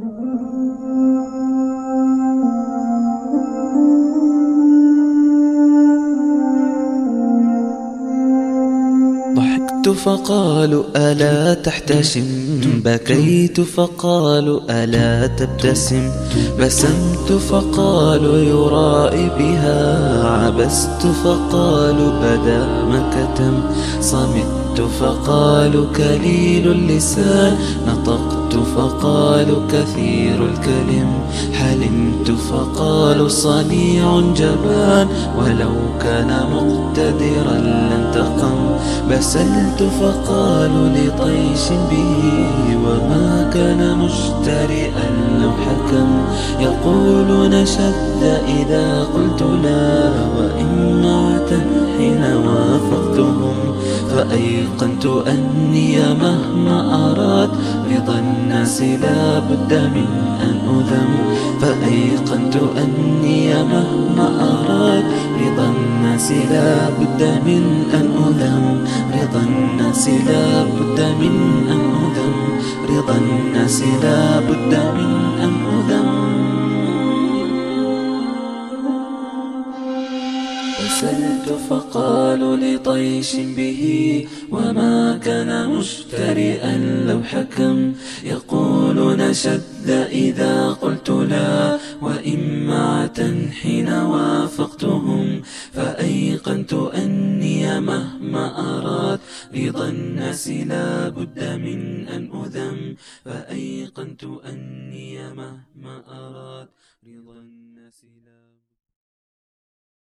ضحكت فقالوا ألا تحتشم بكيت فقالوا ألا تبتسم بسمت فقالوا يرائي بها. عبست فقالوا بدا ما كتم صمت فقالوا كليل اللسان. نطقت فقالوا كثير الكلم. حلمت فقالوا صنيع جبان. ولو كان مقتدرا لانتقم بسلت فقالوا لطيش به. وما كان مجترئا لو حكم. يقولون شد إذا قلت فأيقنت أني مهما أراد رضا الناس لا بد من أن أذم. فأيقنت أني مهما أراد رضا الناس لا بد من أن أذم. رضا الناس لا بد من أن أذم. رضا الناس لا بد من أن أذم سلت فقالوا لطيش به وما كان مشترئا لو حكم. يقولون شد إذا قلت لا وإمعة حين وافقتهم. فأيقنت أني مهما أراد رضا الناس لا بد من أن أذم. فأيقنت أني مهما أراد رضا الناس لا